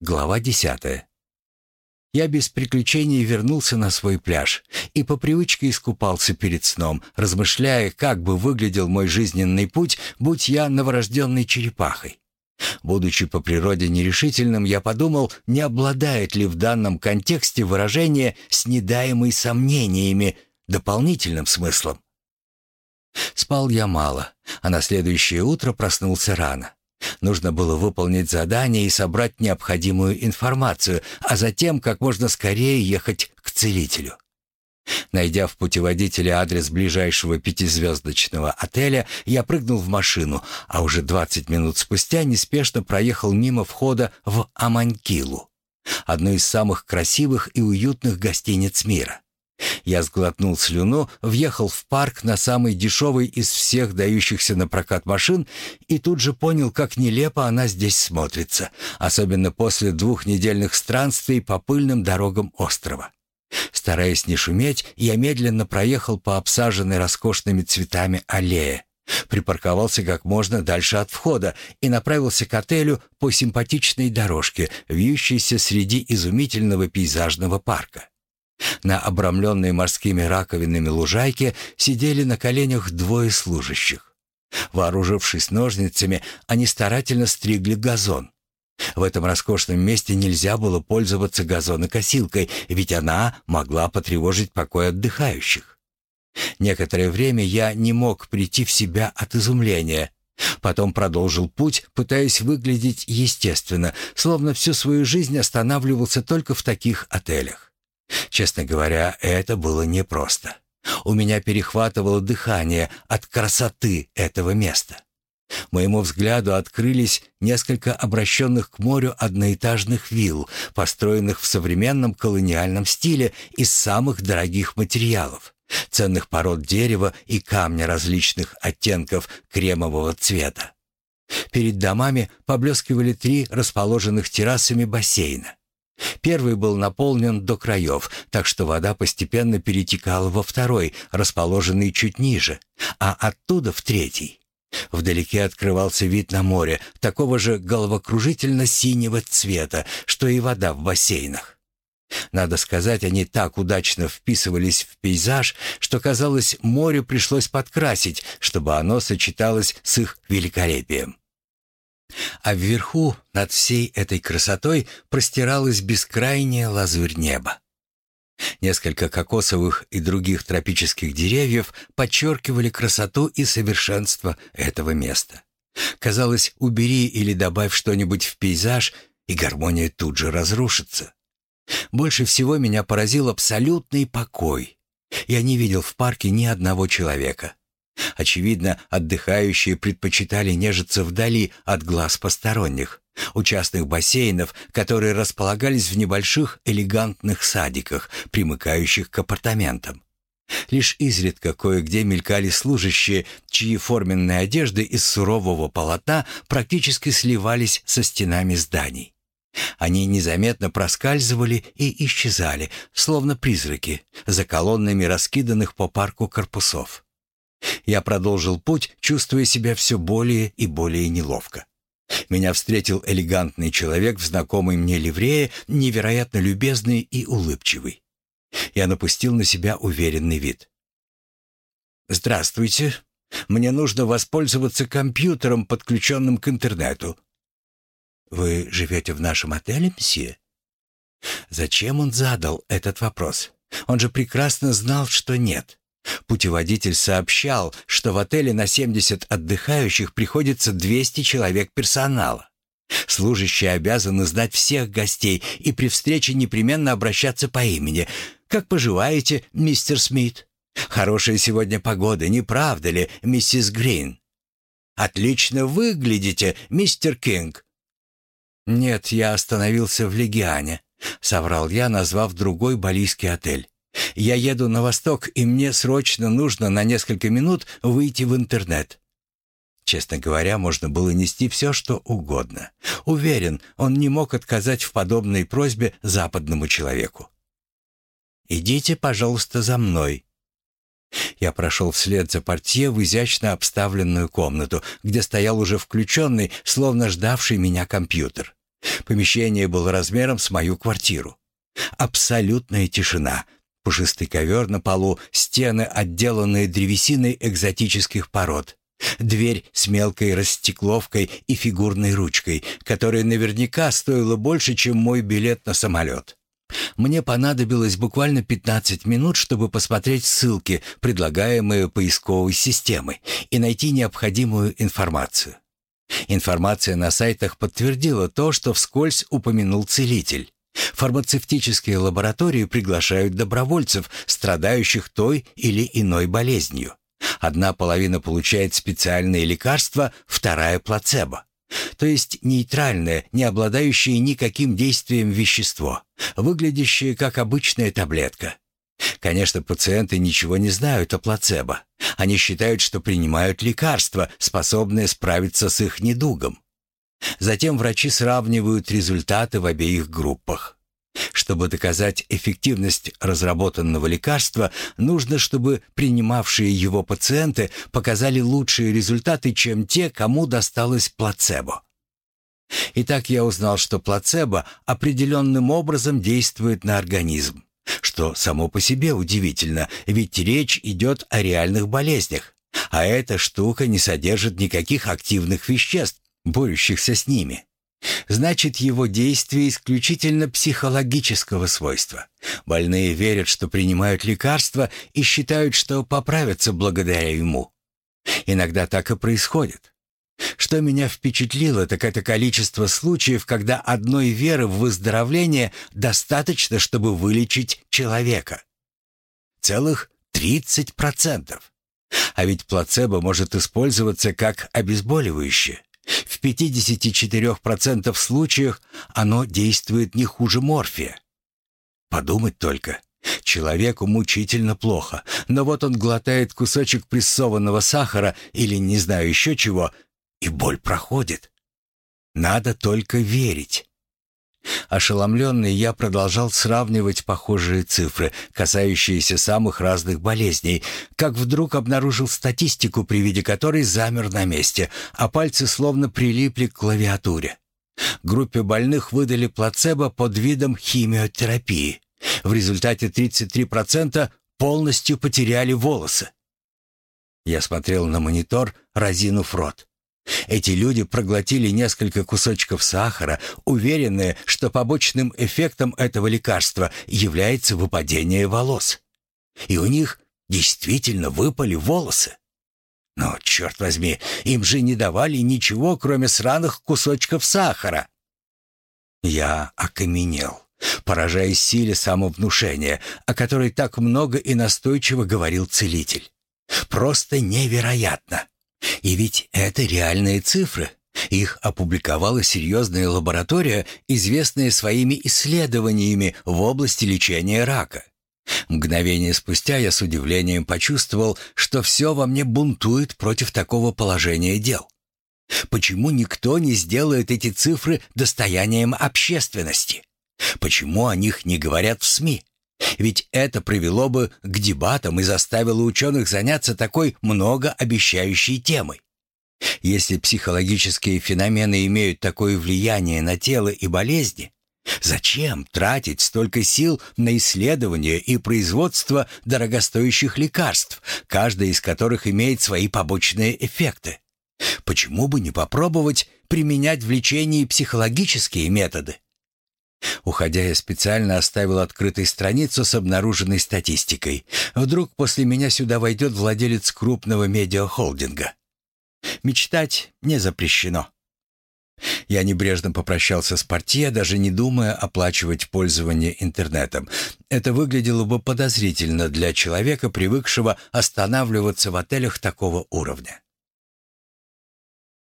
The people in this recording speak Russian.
Глава десятая. Я без приключений вернулся на свой пляж и по привычке искупался перед сном, размышляя, как бы выглядел мой жизненный путь, будь я новорожденной черепахой. Будучи по природе нерешительным, я подумал, не обладает ли в данном контексте выражение с недаемой сомнениями дополнительным смыслом. Спал я мало, а на следующее утро проснулся рано. Нужно было выполнить задание и собрать необходимую информацию, а затем как можно скорее ехать к целителю. Найдя в путеводителе адрес ближайшего пятизвездочного отеля, я прыгнул в машину, а уже 20 минут спустя неспешно проехал мимо входа в Аманькилу, одну из самых красивых и уютных гостиниц мира. Я сглотнул слюну, въехал в парк на самый дешевый из всех дающихся на прокат машин и тут же понял, как нелепо она здесь смотрится, особенно после двухнедельных странствий по пыльным дорогам острова. Стараясь не шуметь, я медленно проехал по обсаженной роскошными цветами аллее, припарковался как можно дальше от входа и направился к отелю по симпатичной дорожке, вьющейся среди изумительного пейзажного парка. На обрамленной морскими раковинами лужайке сидели на коленях двое служащих. Вооружившись ножницами, они старательно стригли газон. В этом роскошном месте нельзя было пользоваться газонокосилкой, ведь она могла потревожить покой отдыхающих. Некоторое время я не мог прийти в себя от изумления. Потом продолжил путь, пытаясь выглядеть естественно, словно всю свою жизнь останавливался только в таких отелях. Честно говоря, это было непросто. У меня перехватывало дыхание от красоты этого места. Моему взгляду открылись несколько обращенных к морю одноэтажных вилл, построенных в современном колониальном стиле из самых дорогих материалов, ценных пород дерева и камня различных оттенков кремового цвета. Перед домами поблескивали три расположенных террасами бассейна. Первый был наполнен до краев, так что вода постепенно перетекала во второй, расположенный чуть ниже, а оттуда в третий. Вдалеке открывался вид на море, такого же головокружительно-синего цвета, что и вода в бассейнах. Надо сказать, они так удачно вписывались в пейзаж, что, казалось, море пришлось подкрасить, чтобы оно сочеталось с их великолепием. А вверху, над всей этой красотой, простиралась бескрайняя лазурь неба. Несколько кокосовых и других тропических деревьев подчеркивали красоту и совершенство этого места. Казалось, убери или добавь что-нибудь в пейзаж, и гармония тут же разрушится. Больше всего меня поразил абсолютный покой. Я не видел в парке ни одного человека. Очевидно, отдыхающие предпочитали нежиться вдали от глаз посторонних, у частных бассейнов, которые располагались в небольших элегантных садиках, примыкающих к апартаментам. Лишь изредка кое-где мелькали служащие, чьи форменные одежды из сурового полотна практически сливались со стенами зданий. Они незаметно проскальзывали и исчезали, словно призраки, за колоннами раскиданных по парку корпусов. Я продолжил путь, чувствуя себя все более и более неловко. Меня встретил элегантный человек в знакомой мне ливрее, невероятно любезный и улыбчивый. Я напустил на себя уверенный вид. «Здравствуйте. Мне нужно воспользоваться компьютером, подключенным к интернету». «Вы живете в нашем отеле, мсье?» Зачем он задал этот вопрос? Он же прекрасно знал, что нет. Путеводитель сообщал, что в отеле на 70 отдыхающих приходится 200 человек персонала. Служащие обязаны знать всех гостей и при встрече непременно обращаться по имени. «Как поживаете, мистер Смит?» «Хорошая сегодня погода, не правда ли, миссис Грин?» «Отлично выглядите, мистер Кинг». «Нет, я остановился в Легиане», — соврал я, назвав другой балийский отель. Я еду на восток, и мне срочно нужно на несколько минут выйти в интернет. Честно говоря, можно было нести все, что угодно. Уверен, он не мог отказать в подобной просьбе западному человеку. «Идите, пожалуйста, за мной». Я прошел вслед за портье в изящно обставленную комнату, где стоял уже включенный, словно ждавший меня компьютер. Помещение было размером с мою квартиру. Абсолютная тишина. Пушистый ковер на полу, стены, отделанные древесиной экзотических пород. Дверь с мелкой растекловкой и фигурной ручкой, которая наверняка стоила больше, чем мой билет на самолет. Мне понадобилось буквально 15 минут, чтобы посмотреть ссылки, предлагаемые поисковой системой, и найти необходимую информацию. Информация на сайтах подтвердила то, что вскользь упомянул целитель. Фармацевтические лаборатории приглашают добровольцев, страдающих той или иной болезнью. Одна половина получает специальные лекарства, вторая – плацебо. То есть нейтральное, не обладающее никаким действием вещество, выглядящее как обычная таблетка. Конечно, пациенты ничего не знают о плацебо. Они считают, что принимают лекарства, способные справиться с их недугом. Затем врачи сравнивают результаты в обеих группах. Чтобы доказать эффективность разработанного лекарства, нужно, чтобы принимавшие его пациенты показали лучшие результаты, чем те, кому досталось плацебо. Итак, я узнал, что плацебо определенным образом действует на организм, что само по себе удивительно, ведь речь идет о реальных болезнях, а эта штука не содержит никаких активных веществ, борющихся с ними. Значит, его действие исключительно психологического свойства. Больные верят, что принимают лекарства и считают, что поправятся благодаря ему. Иногда так и происходит. Что меня впечатлило, так это количество случаев, когда одной веры в выздоровление достаточно, чтобы вылечить человека. Целых 30%. А ведь плацебо может использоваться как обезболивающее. В 54% случаях оно действует не хуже морфия. Подумать только. Человеку мучительно плохо, но вот он глотает кусочек прессованного сахара или не знаю еще чего, и боль проходит. Надо только верить. Ошеломленный, я продолжал сравнивать похожие цифры, касающиеся самых разных болезней, как вдруг обнаружил статистику, при виде которой замер на месте, а пальцы словно прилипли к клавиатуре. Группе больных выдали плацебо под видом химиотерапии. В результате 33% полностью потеряли волосы. Я смотрел на монитор, разинув рот. Эти люди проглотили несколько кусочков сахара, уверенные, что побочным эффектом этого лекарства является выпадение волос. И у них действительно выпали волосы. Но, черт возьми, им же не давали ничего, кроме сраных кусочков сахара. Я окаменел, поражаясь силе самовнушения, о которой так много и настойчиво говорил целитель. Просто невероятно. И ведь это реальные цифры. Их опубликовала серьезная лаборатория, известная своими исследованиями в области лечения рака. Мгновение спустя я с удивлением почувствовал, что все во мне бунтует против такого положения дел. Почему никто не сделает эти цифры достоянием общественности? Почему о них не говорят в СМИ? Ведь это привело бы к дебатам и заставило ученых заняться такой многообещающей темой. Если психологические феномены имеют такое влияние на тело и болезни, зачем тратить столько сил на исследование и производство дорогостоящих лекарств, каждый из которых имеет свои побочные эффекты? Почему бы не попробовать применять в лечении психологические методы? Уходя, я специально оставил открытой страницу с обнаруженной статистикой. Вдруг после меня сюда войдет владелец крупного медиахолдинга. Мечтать не запрещено. Я небрежно попрощался с портье, даже не думая оплачивать пользование интернетом. Это выглядело бы подозрительно для человека, привыкшего останавливаться в отелях такого уровня.